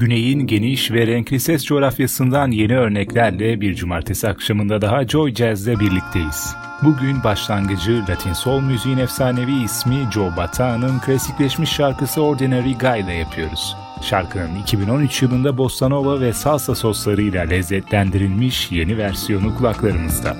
Güney'in geniş ve renkli ses coğrafyasından yeni örneklerle bir cumartesi akşamında daha Joy Jazz'de birlikteyiz. Bugün başlangıcı Latin Soul müziğin efsanevi ismi Joe Bata'nın klasikleşmiş şarkısı Ordinary Guy yapıyoruz. Şarkının 2013 yılında bossa nova ve salsa soslarıyla lezzetlendirilmiş yeni versiyonu kulaklarımızda.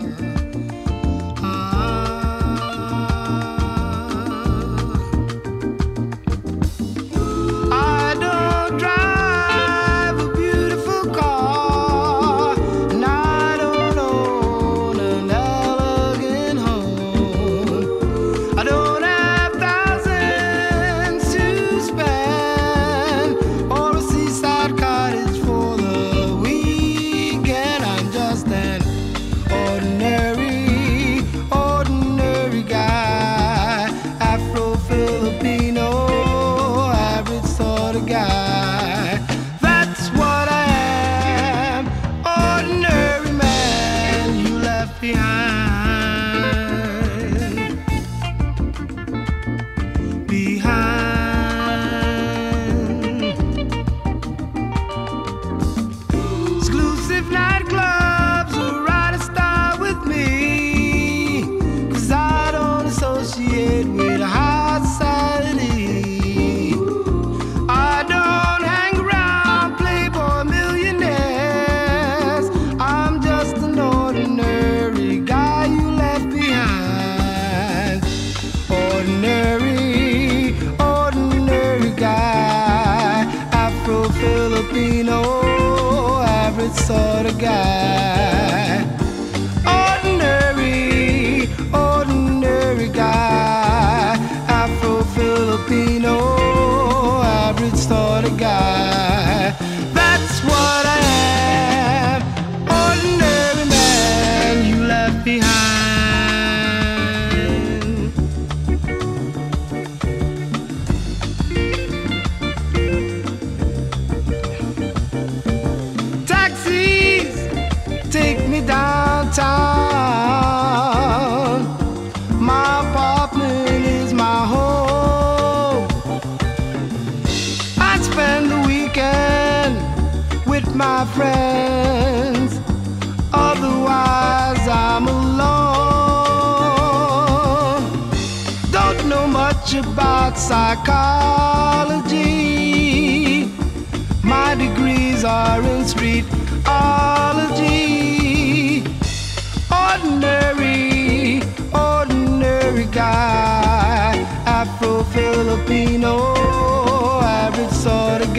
no average sort of guy. Ordinary, ordinary guy. Afro Filipino, average sort of guy. That's what I am. Degrees are in streetology. Ordinary, ordinary guy. Afro Filipino, average sort of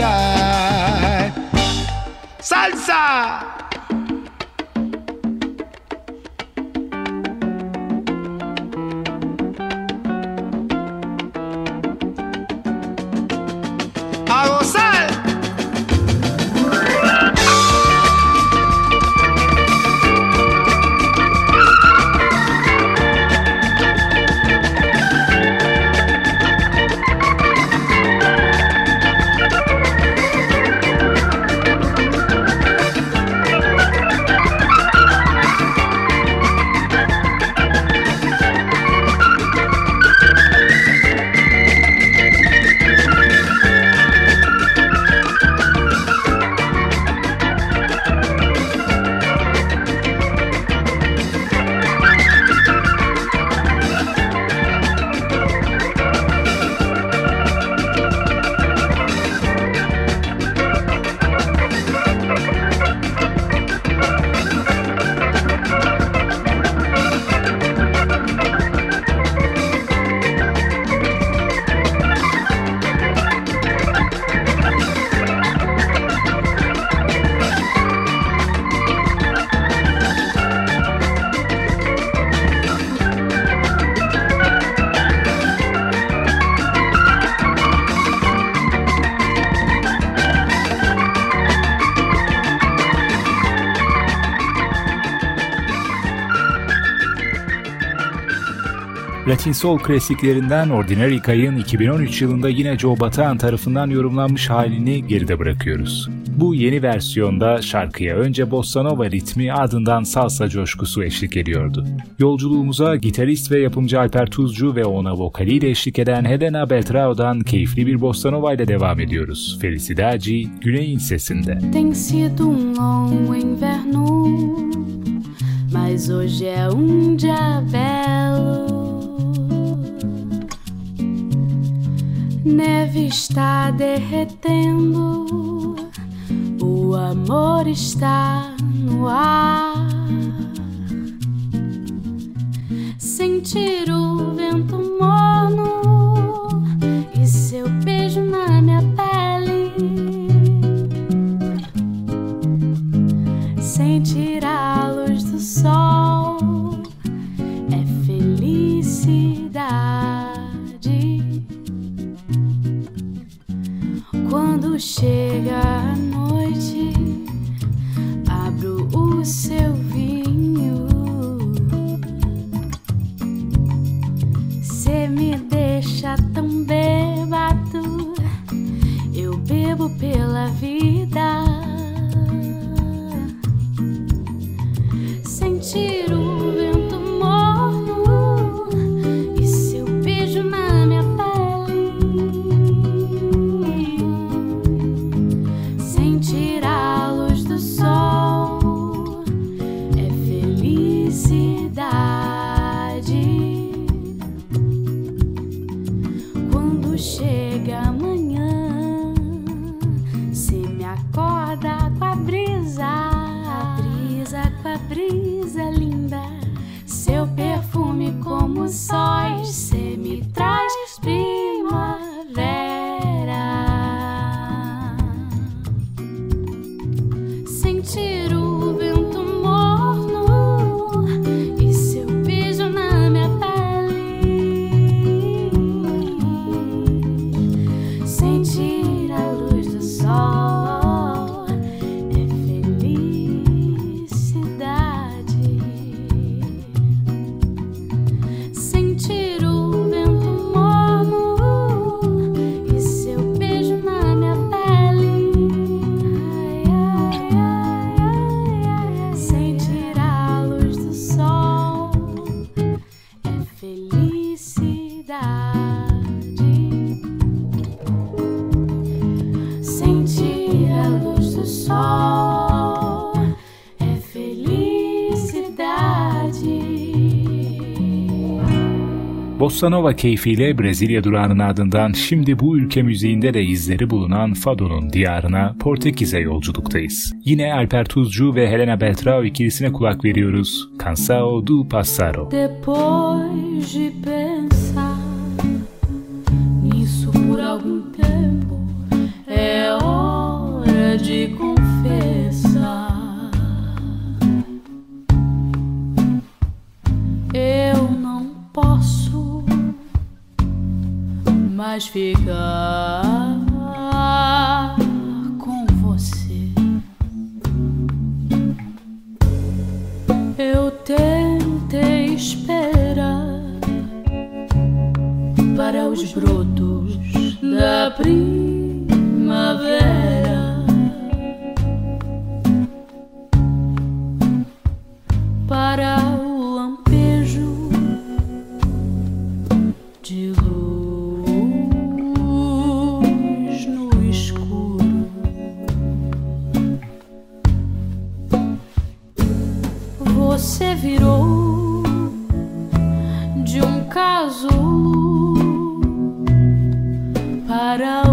Latin Soul klasiklerinden Ordinary Kay'ın 2013 yılında yine Joe Bataan tarafından yorumlanmış halini geride bırakıyoruz. Bu yeni versiyonda şarkıya önce bossa nova ritmi ardından salsa coşkusu eşlik ediyordu. Yolculuğumuza gitarist ve yapımcı Alper Tuzcu ve ona vokaliyle eşlik eden Helena Beltrao'dan keyifli bir bossa nova ile devam ediyoruz. Felicidade Güney'in sesinde. Um mas hoje é um dia. Neve está derretendo, o amor está no ar. Sentir Bossa Nova keyfiyle Brezilya durağının ardından şimdi bu ülke müziğinde de izleri bulunan Fado'nun diyarına Portekiz'e yolculuktayız. Yine Alper Tuzcu ve Helena Beltrao ikilisine kulak veriyoruz. Cansao do Passaro. Depois de Você virou de um casulo para uma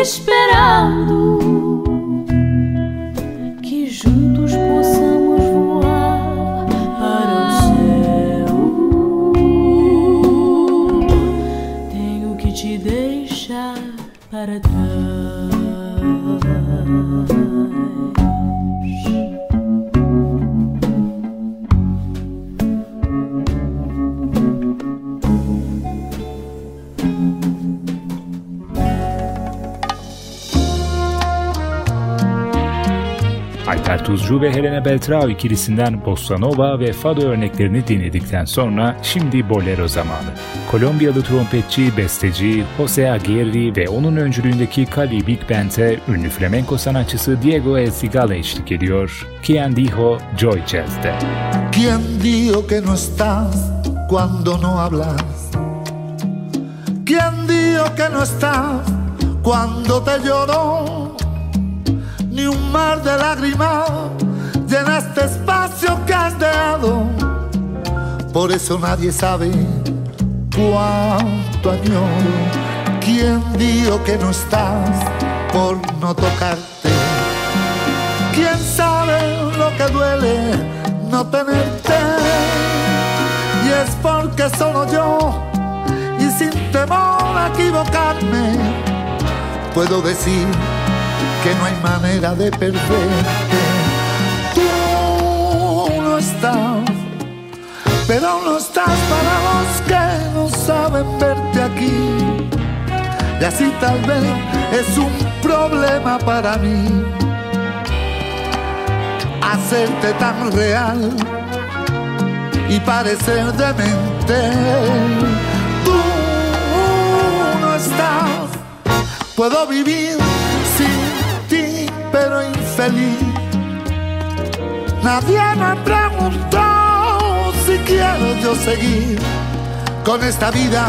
esperando Tuzcu ve Helena Beltrao ikilisinden Bossa Nova ve Fado örneklerini dinledikten sonra şimdi Bolero zamanı. Kolombiyalı trompetçi, besteci Jose Aguirre ve onun öncülüğündeki Cali Big Band'e ünlü flamenco sanatçısı Diego El Cigala eşlik ediyor. Quien Dijo Joy Jazz'de. ¿Quién dijo que no estás cuando no hablas? ¿Quién dijo que no estás cuando te lloro? Ni un mar de lágrimas llena este espacio que has dejado. Por eso nadie sabe cuánto añoro. ¿Quién dijo que no estás por no tocarte? ¿Quién sabe lo que duele no tenerte? Y es porque solo yo, y sin temor a equivocarme, puedo decir que no hay manera de perderte. Tú no estás, pero no estás para los que no saben verte aquí. Y así tal vez es un problema para mí hacerte tan real y parecer demente. Tú no estás, puedo vivir pero infeliz. Nadie me preguntó si quiero yo seguir con esta vida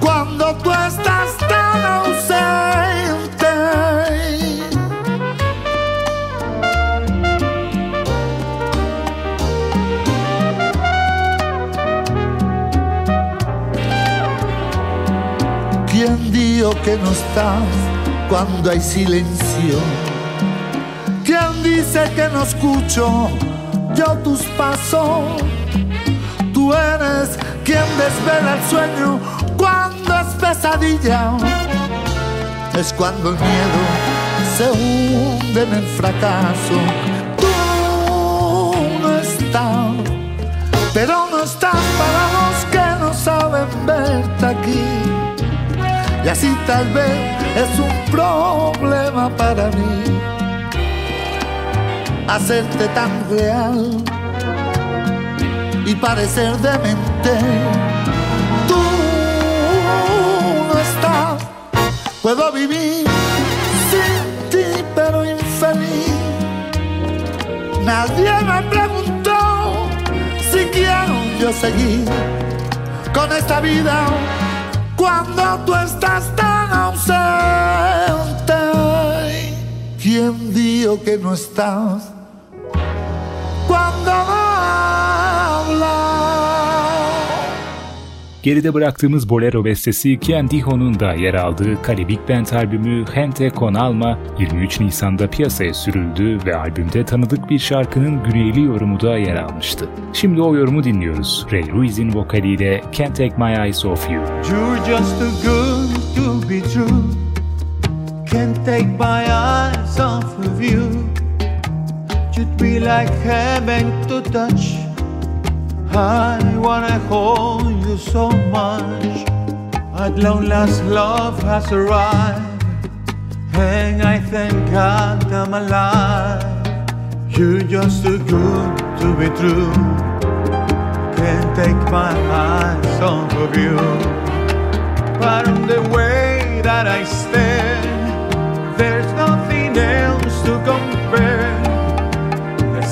cuando tú estás tan ausente. ¿Quién dijo que no estás cuando hay silencio? ¿Quién dice que no escucho yo tus pasos? Tú eres quien desvela el sueño cuando es pesadilla. Es cuando el miedo se hunde en el fracaso. Tú no estás, pero no estás para los que no saben verte aquí. Y así tal vez es un problema para mí hacerte tan real y parecer demente. Tú no estás, puedo vivir sin ti, pero infeliz. Nadie me preguntó si quiero yo seguir con esta vida cuando tú estás tan ausente. ¿Quién dijo que no estás? Geride bıraktığımız Bolero bestesi Quien Dijo'nun da yer aldığı Cali Big Band albümü Gente Con Alma 23 Nisan'da piyasaya sürüldü ve albümde tanıdık bir şarkının güneyli yorumu da yer almıştı. Şimdi o yorumu dinliyoruz. Ray Ruiz'in vokaliyle Can't Take My Eyes Off You. You're just too good to be true. Can't take my eyes off of you. You'd be like heaven to touch. I wanna hold you so much. At long last, love has arrived, and I thank God I'm alive. You're just too good to be true. Can't take my eyes off of you. But on the way that I stand, there's nothing else to compare.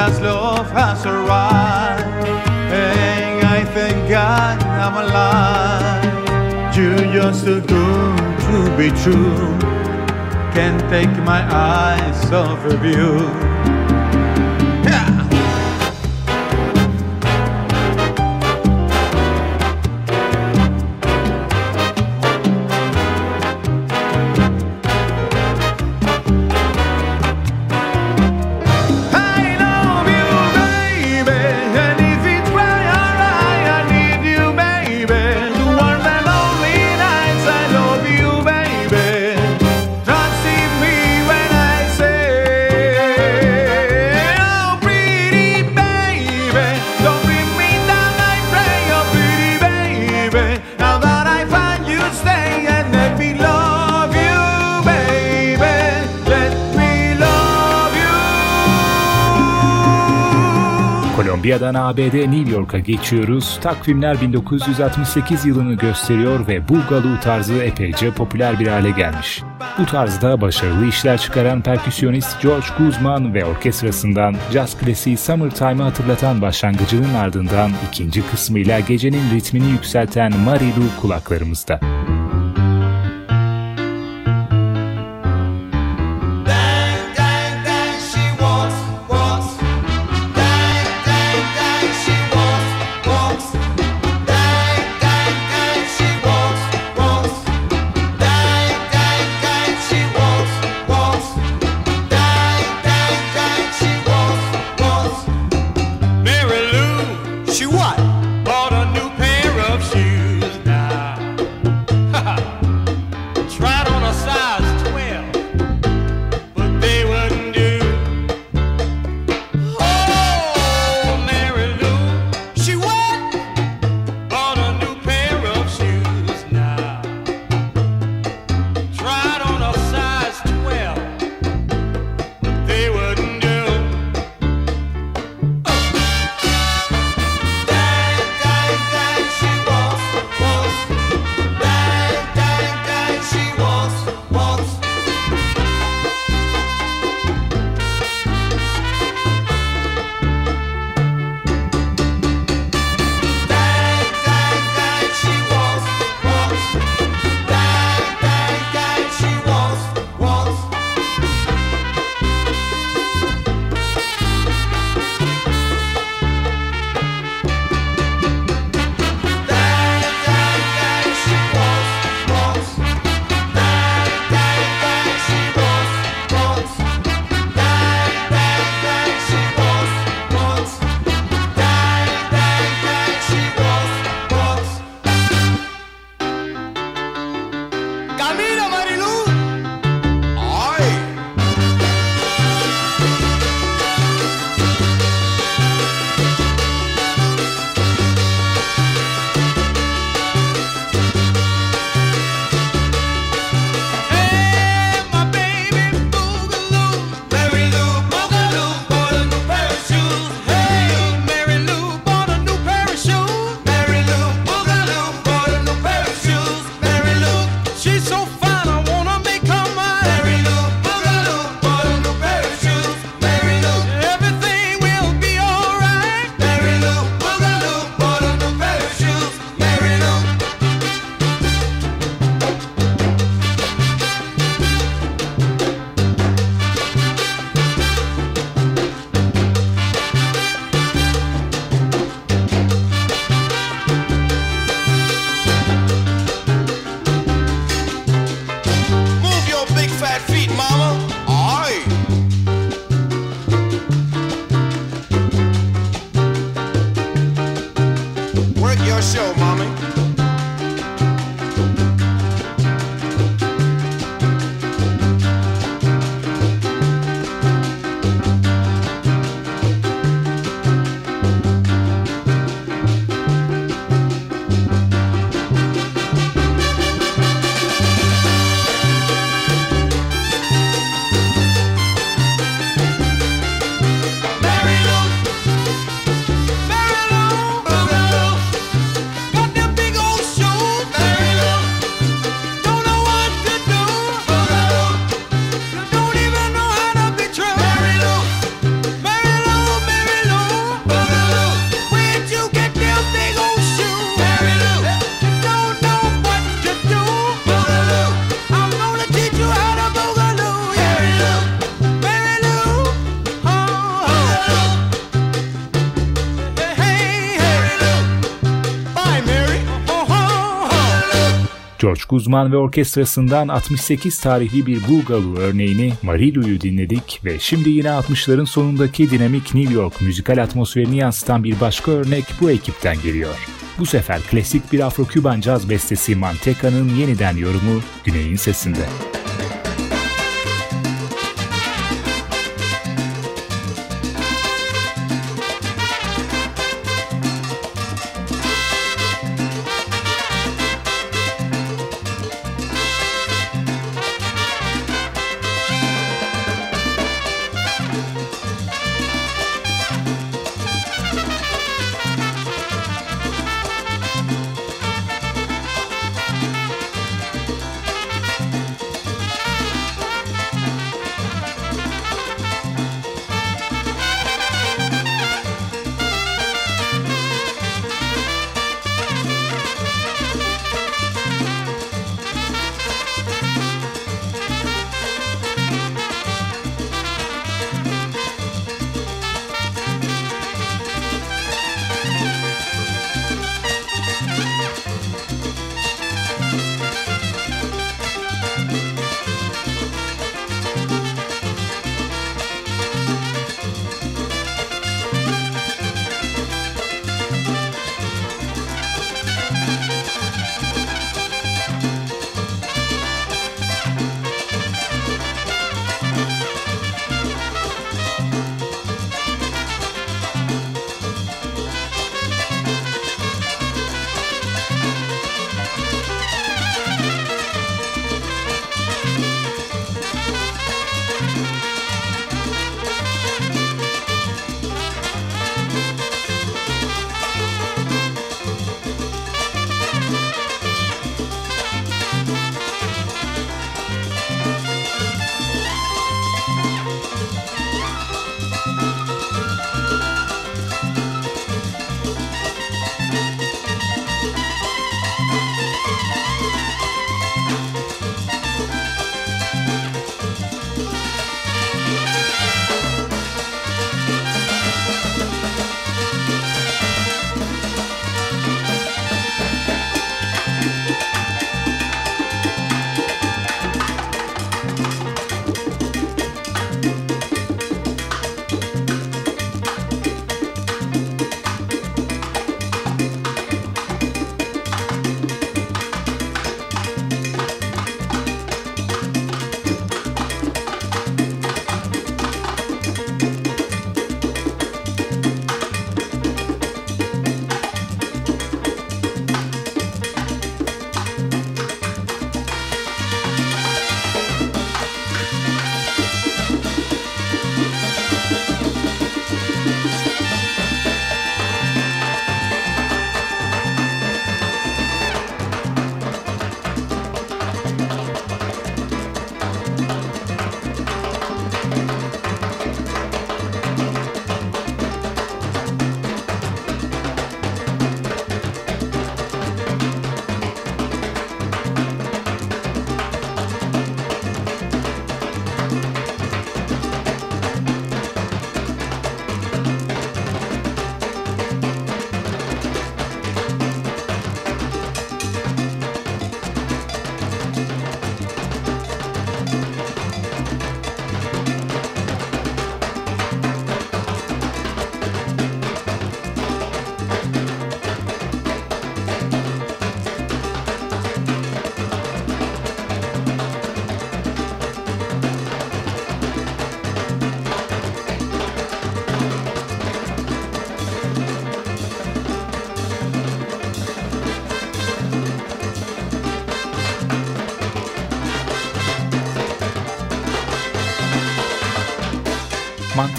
Last love has arrived. And I thank God I'm alive. You're just too good to be true. Can't take my eyes off of you. Kolombiya'dan ABD New York'a geçiyoruz. Takvimler 1968 yılını gösteriyor ve Boogaloo tarzı epeyce popüler bir hale gelmiş. Bu tarzda başarılı işler çıkaran perküsyonist George Guzman ve orkestrasından jazz klasiği Summertime'ı hatırlatan başlangıcının ardından ikinci kısmıyla gecenin ritmini yükselten Marilu kulaklarımızda. George Guzman ve orkestrasından 68 tarihli bir Boogaloo örneğini Marilu'yu dinledik ve şimdi yine 60'ların sonundaki dinamik New York müzikal atmosferini yansıtan bir başka örnek bu ekipten geliyor. Bu sefer klasik bir Afro-Küban caz bestesi Manteca'nın yeniden yorumu Güney'in sesinde.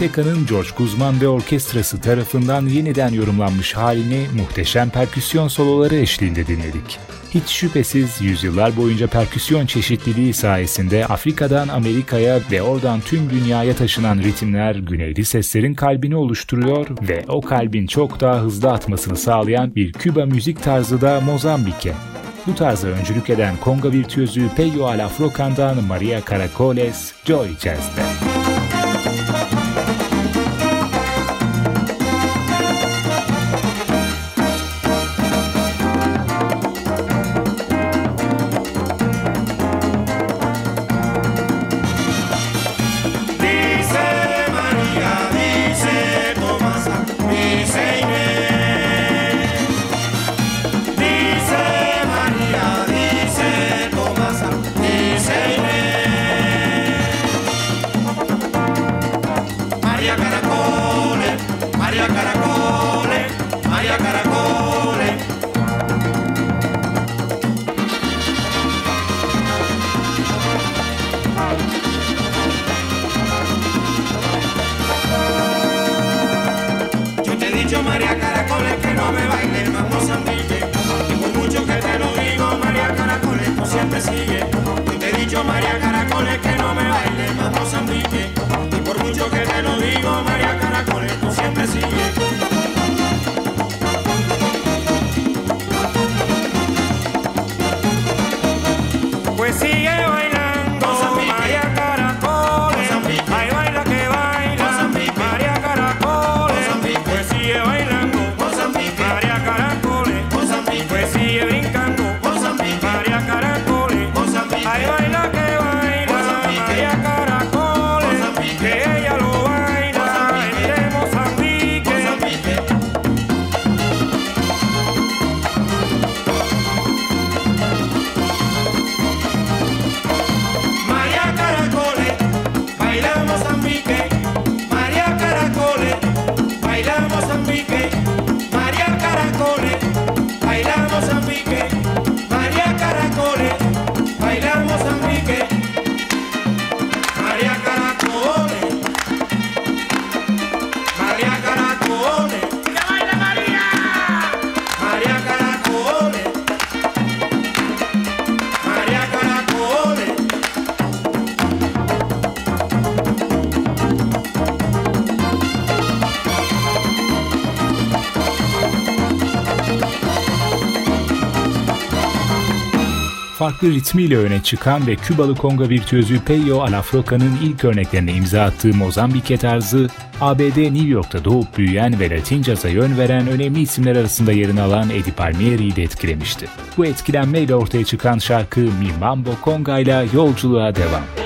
Manteca'nın George Guzman ve orkestrası tarafından yeniden yorumlanmış halini muhteşem perküsyon soloları eşliğinde dinledik. Hiç şüphesiz yüzyıllar boyunca perküsyon çeşitliliği sayesinde Afrika'dan Amerika'ya ve oradan tüm dünyaya taşınan ritimler güneyli seslerin kalbini oluşturuyor ve o kalbin çok daha hızlı atmasını sağlayan bir Küba müzik tarzı da Mozambik'e. Bu tarza öncülük eden Konga virtüözü Peyo Alafrocan'dan Maria Caracoles, Joy Jazz'de. Farklı ritmiyle öne çıkan ve Kübalı konga virtüözü Peyo Alafroca'nın ilk örneklerine imza attığı Mozambike tarzı, ABD New York'ta doğup büyüyen ve Latin Jazz'a yön veren önemli isimler arasında yerini alan Eddie Palmieri'yi de etkilemişti. Bu etkilenmeyle ortaya çıkan şarkı Mi Mambo Conga ile yolculuğa devam.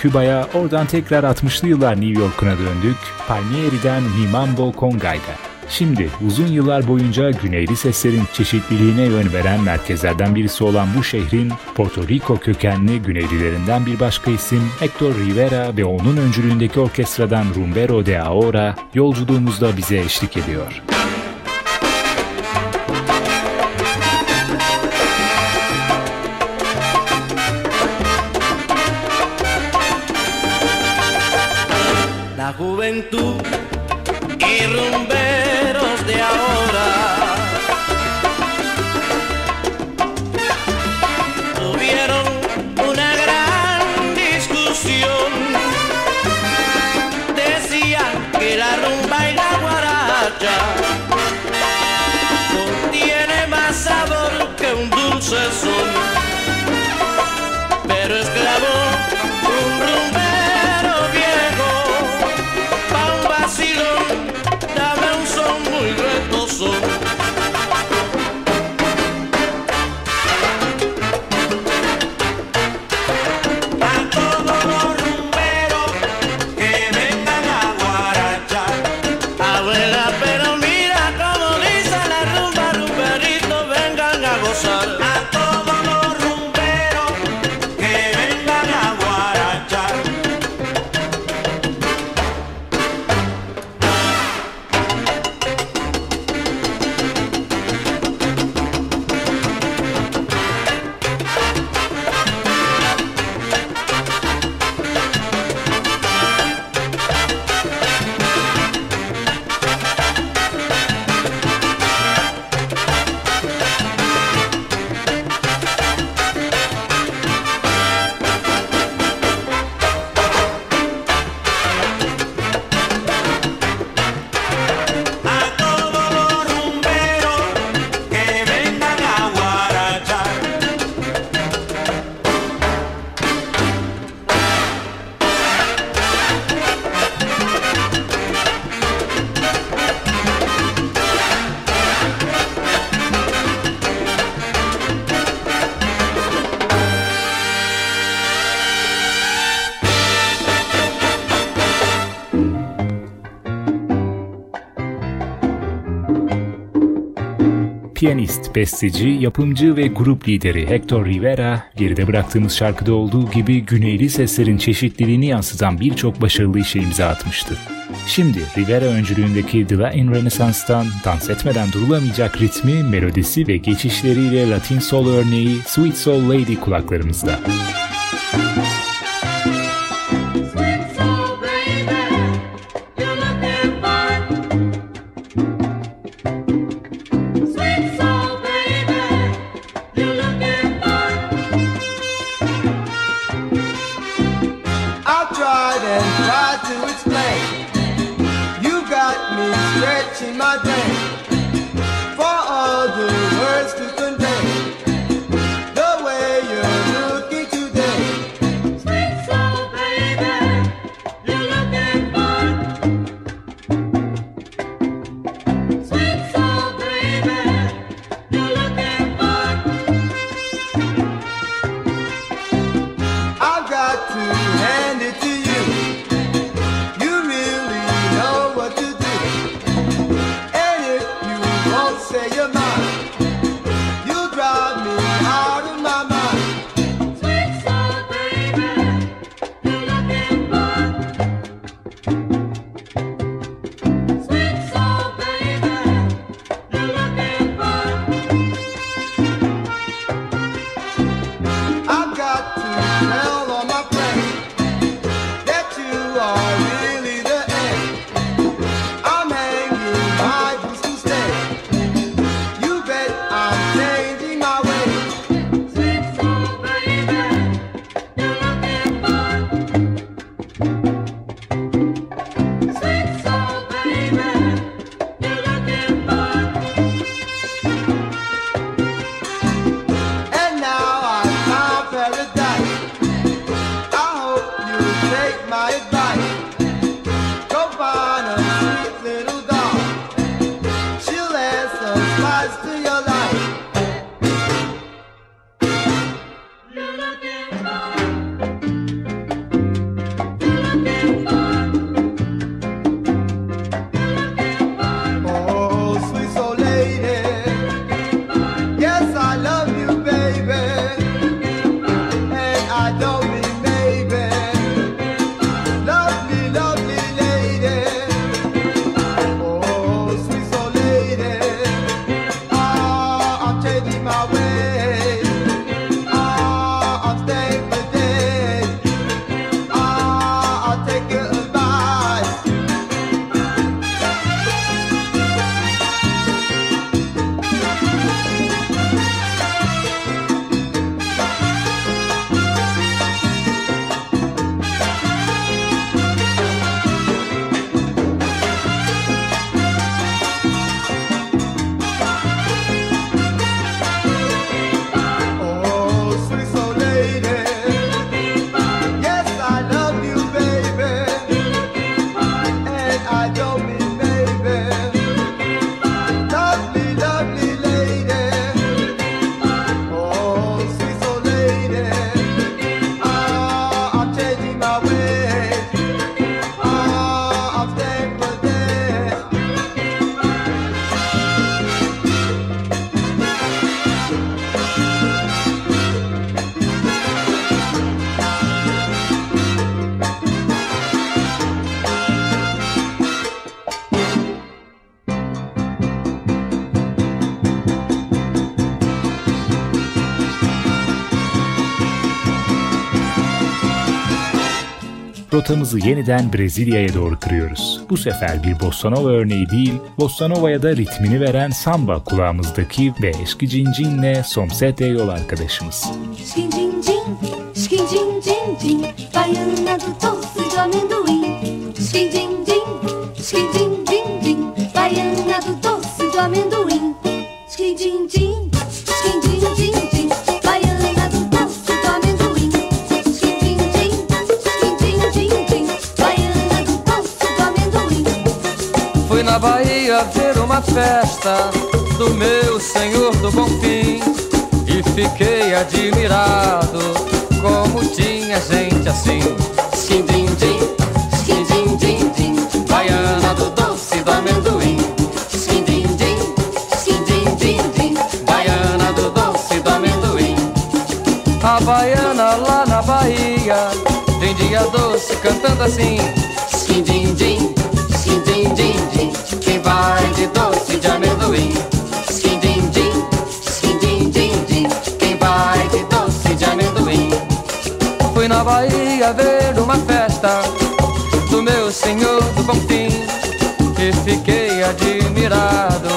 Küba'ya, oradan tekrar 60'lı yıllar New York'una döndük, Palmieri'den Mimambo Konga'yla. Şimdi uzun yıllar boyunca güneyli seslerin çeşitliliğine yön veren merkezlerden birisi olan bu şehrin Porto Rico kökenli güneylilerinden bir başka isim Hector Rivera ve onun öncülüğündeki orkestradan Rumbero de Ahora yolculuğumuzda bize eşlik ediyor. Piyanist, besteci, yapımcı ve grup lideri Hector Rivera, geride bıraktığımız şarkıda olduğu gibi güneyli seslerin çeşitliliğini yansıtan birçok başarılı işe imza atmıştı. Şimdi Rivera öncülüğündeki The Latin Renaissance'dan dans etmeden durulamayacak ritmi, melodisi ve geçişleriyle Latin Soul örneği Sweet Soul Lady kulaklarımızda. Müzik stretching my day. rotamızı yeniden Brezilya'ya doğru kırıyoruz. Bu sefer bir bossanova örneği değil, bossanova'ya da ritmini veren samba kulağımızdaki ve eski cincinle Somsete yol arkadaşımız. Şkin cin cin, şkin cin cin cin, bayın Bahia ver uma festa do meu Senhor do Bonfim e fiquei admirado como tinha gente assim. Skin din din, skin din din din, baiana do doce do amendoim. Skin din din, skin din din din, baiana do doce do amendoim. A baiana lá na Bahia tem dia doce cantando assim. Skin din din fiquei admirado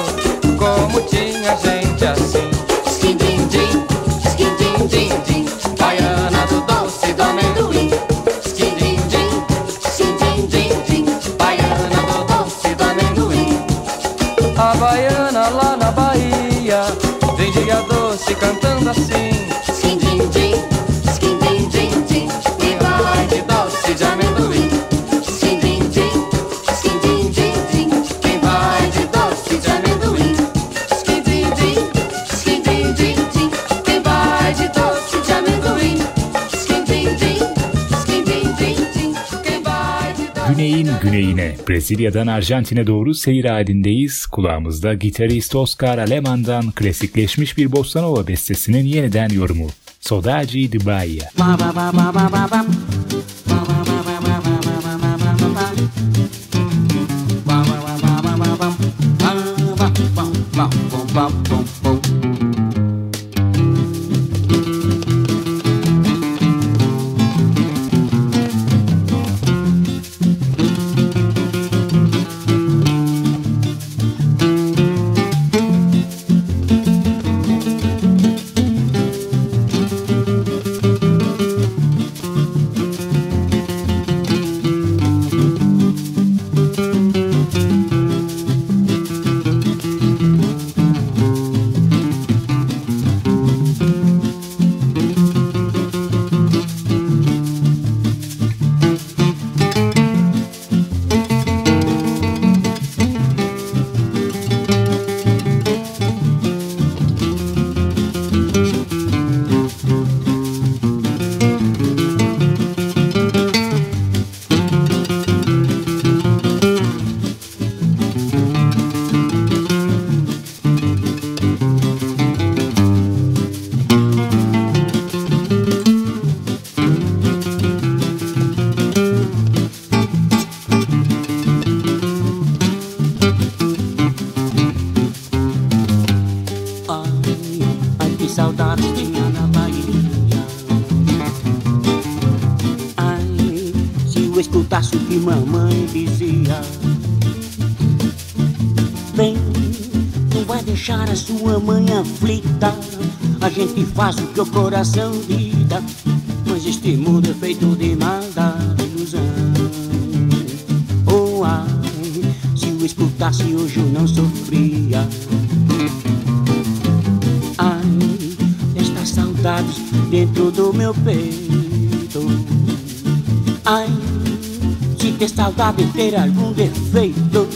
Ve Brezilya'dan Arjantin'e doğru seyir halindeyiz. Kulağımızda gitarist Oscar Aleman'dan klasikleşmiş bir bossanova bestesinin yeniden yorumu. Saudade de Bahia. Ba, ba, ba, saudades tinha na Bahia. Ai, se eu escutasse o que mamãe dizia Bem, não vai deixar a sua mãe aflita. A gente faz o que o coração dita Mas este mundo é feito de maldade e ilusão. Oh, ai, se eu escutasse hoje eu não sofria dentro do meu peito. Ai, se ter saudade ter algum defeito,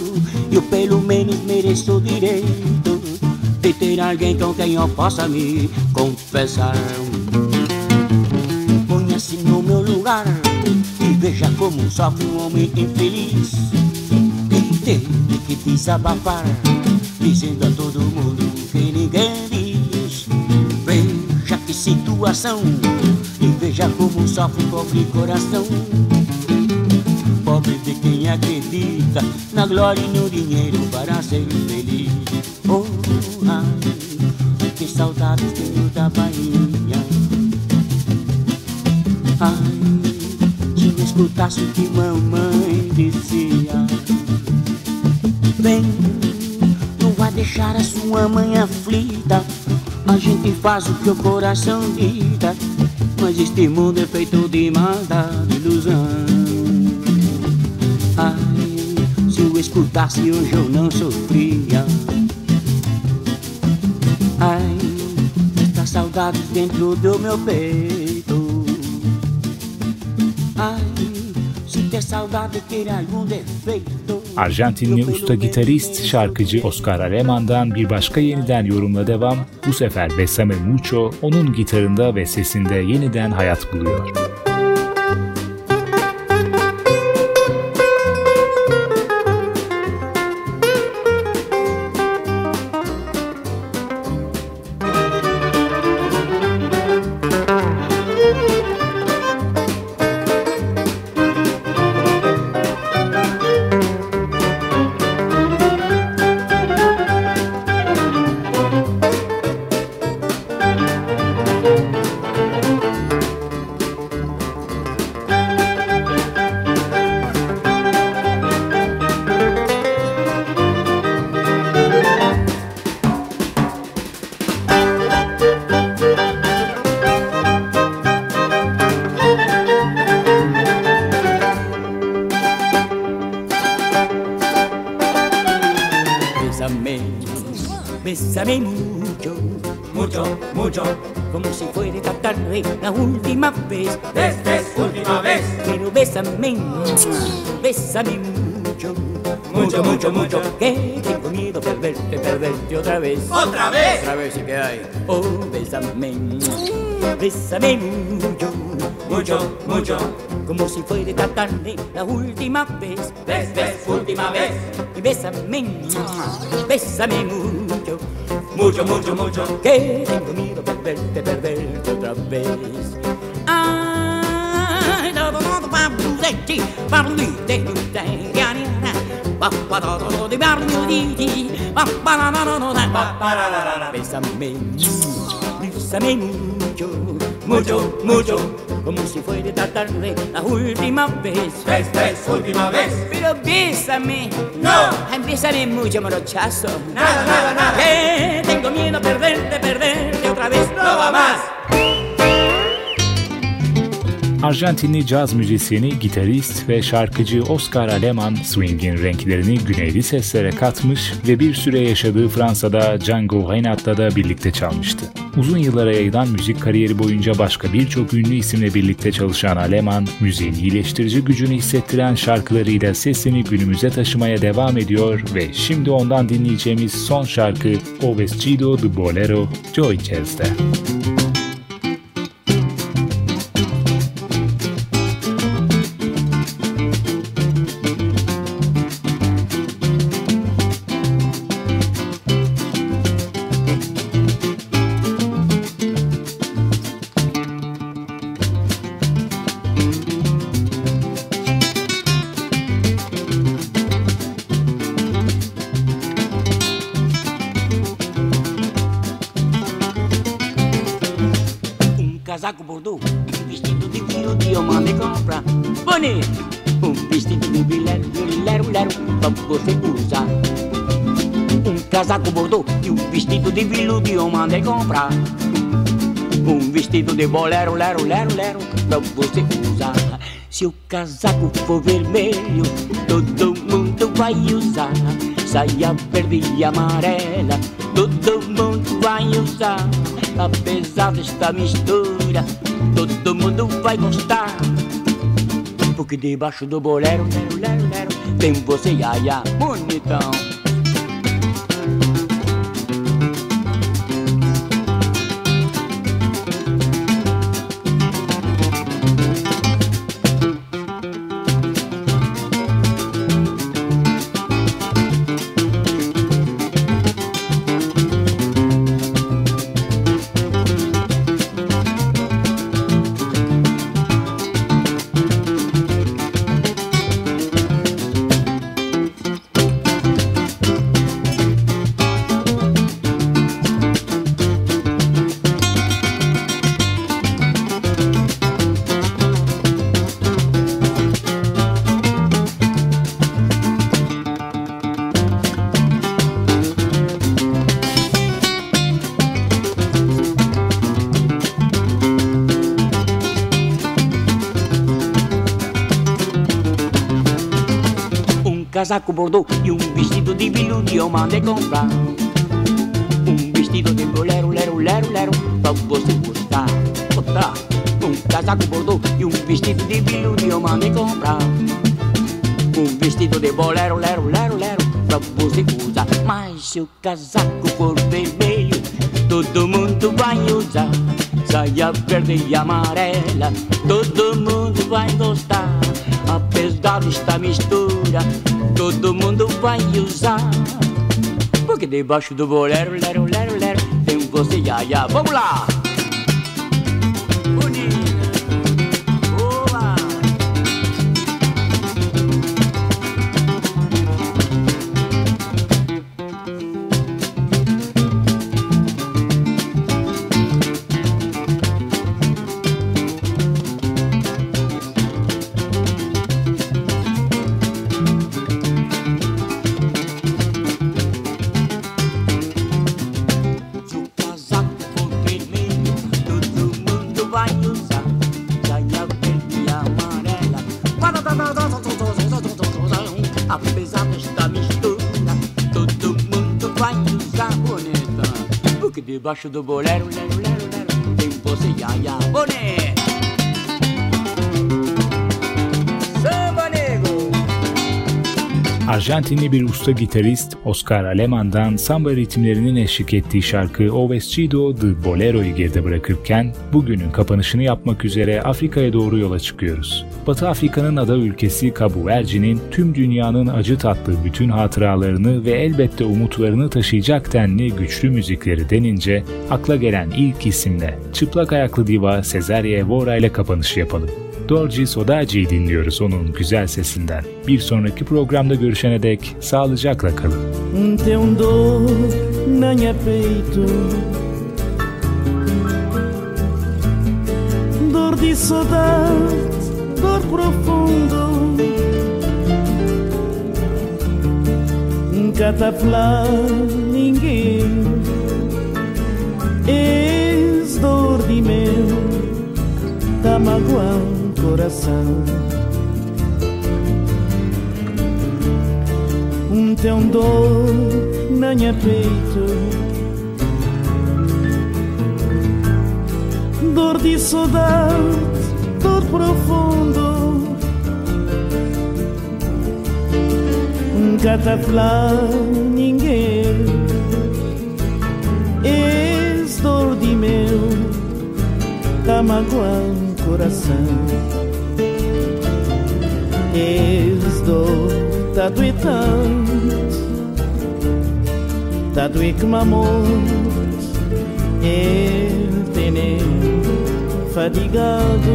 eu pelo menos mereço o direito de ter alguém com quem eu possa me confessar. Ponha-se no meu lugar e veja como sofre um homem infeliz que teve que desabafar, dizendo a todo mundo que ninguém situação e veja como sofre o pobre coração. Pobre de quem acredita na glória e no dinheiro para ser feliz. Oh, ai, que saudades tenho da Bahia. Ai, se eu escutasse o que mamãe dizia. Bem, não vai deixar a sua mãe aflita. A gente faz o que o coração dita. Mas este mundo é feito de maldade ilusão. Ai, se eu escutasse hoje eu não sofria. Ai, esta saudade dentro do meu peito. Ai, se ter saudade ter algum defeito. Arjantinli usta gitarist, şarkıcı Oscar Alemã'dan bir başka yeniden yorumla devam. Bu sefer Besame Mucho onun gitarında ve sesinde yeniden hayat buluyor. Otra vez. ¿Otra vez? Otra vez, ¿y qué hay? Oh, bésame, bésame mucho, Mucho, mucho. como si fuera esta tarde la última vez. Ves, ves, última vez. Y bésame, bésame mucho, Mucho, mucho, mucho. que tengo miedo de perderte, perderte otra vez. Ay, Bésame, bésame mucho, Mucho, mucho. como si fuera esta tarde la última vez. Ves, ves, última vez. Pero bésame, No. Bésame mucho, morochazo. Nada, nada, nada. Que tengo miedo a perderte, perderte otra vez. No va más. Arjantinli caz müzisyeni, gitarist ve şarkıcı Oscar Aleman swing'in renklerini güneyli seslere katmış ve bir süre yaşadığı Fransa'da Django Reinhardt'la da birlikte çalmıştı. Uzun yıllara yayılan müzik kariyeri boyunca başka birçok ünlü isimle birlikte çalışan Aleman, müziğin iyileştirici gücünü hissettiren şarkılarıyla sesini günümüze taşımaya devam ediyor ve şimdi ondan dinleyeceğimiz son şarkı O Vestido de Bolero, Joy Jazz'de. Comprar. Um vestido de bolero, lero, lero, lero, pra você usar. Se o casaco for vermelho, todo mundo vai usar. Saia verde e amarela, todo mundo vai usar. Apesar desta mistura, todo mundo vai gostar. Porque debaixo do bolero, lero, lero, lero, tem você, iaia, bonitão. Casaco bordô e um vestido de veludo eu mandei comprar. Um vestido de bolero, lero, lero, lero, pra você gostar. Outra. Um casaco bordô e um vestido de veludo eu mandei comprar. Um vestido de bolero, lero, lero, lero, pra você usar. Mas se o casaco for vermelho, todo mundo vai usar. Saia verde e amarela, todo mundo vai gostar. Apesar desta mistura, todo mundo vai usar. Porque debaixo do bolero, lero, lero, lero, tem você, ia, ia. Vamos lá! Que debaixo do bolero, lero, lero, lero, tem você, ia, ia, boné. Arjantinli bir usta gitarist Oscar Alemán'dan samba ritimlerinin eşlik ettiği şarkı O Vestido de Bolero'yu geride bırakırken bugünün kapanışını yapmak üzere Afrika'ya doğru yola çıkıyoruz. Batı Afrika'nın ada ülkesi Cabo Verde'nin tüm dünyanın acı tatlı bütün hatıralarını ve elbette umutlarını taşıyacak denli güçlü müzikleri denince akla gelen ilk isimle çıplak ayaklı diva Cesaria Evora ile kapanış yapalım. Dorji Sodaci'yi dinliyoruz onun güzel sesinden. Bir sonraki programda görüşene dek sağlıcakla kalın. Dor de saudade, dor profundo Cataflar ninguém És dor de meu Tá magoando coração. Um teu dor na minha peito, dor de saudade, dor profundo. Cataflá ninguém, és dor de meu, tá magoando coração. És dor, tá doer tanto Tá que amor Ele tem fadigado.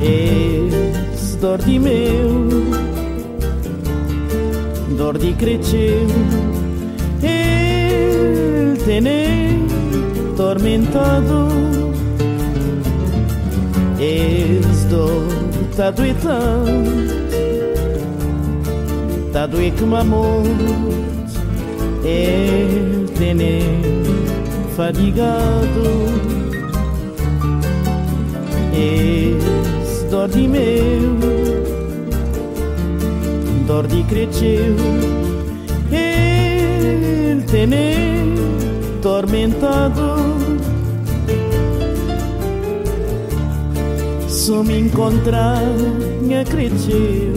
És dor de meu Dor de cresceu Ele tem tormentado estou tá doitando tá doer como amor. Ele tem fadigado. Es dor de meu dor de cresceu ele tem tormentado posso me encontrar, me.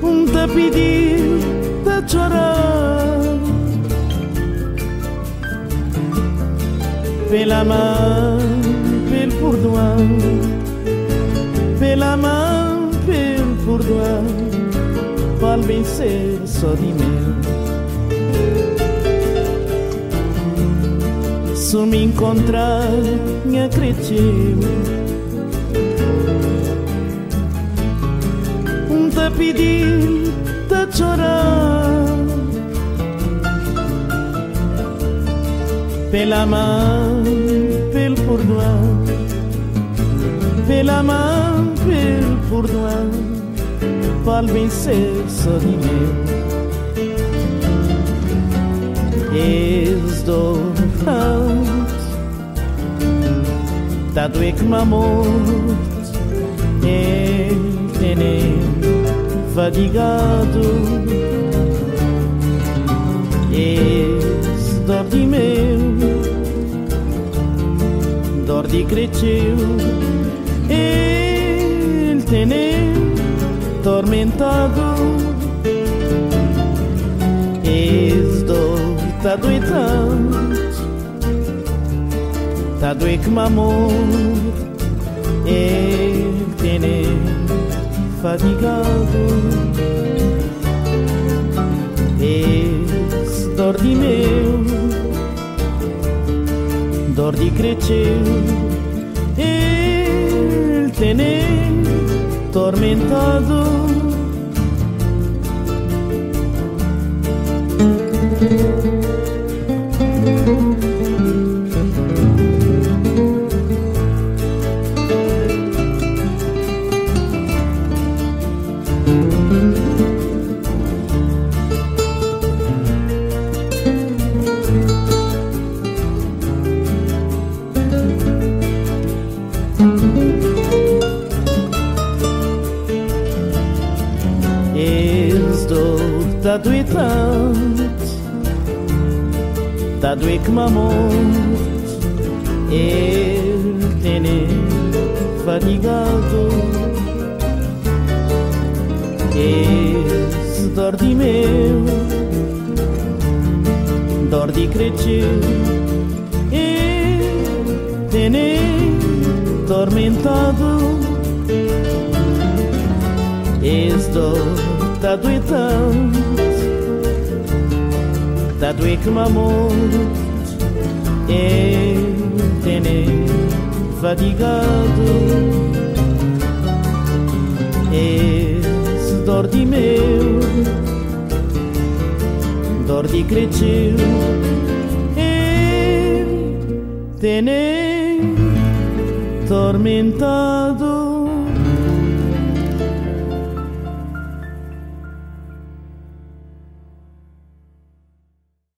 Um te chorar. Pela mão, pelo perdoar. Pela mão, pelo perdoar. Vale vencer só de mim. posso me encontrar, me acredito. Te pedir, te chorar. Pela mão, pelo perdoar. Pela mão, pelo perdoar. Para vencer meu. És dor Dado que me amor é tener fadigado Es dor de cresceu El tener tormentado. Es dor tá doitando tá doer que amor ele tem fadigado. Es dor de meu ricordi crecev il tener tormentado tá doitante, tá mamont, ele tem fatigado, esse dor de meu, dor de crescer, ele tem tormentado, esse dor tá doitando Doendo que amor Eu tenho fadigado Esse dor de meu Dor de Eu tenho tormentado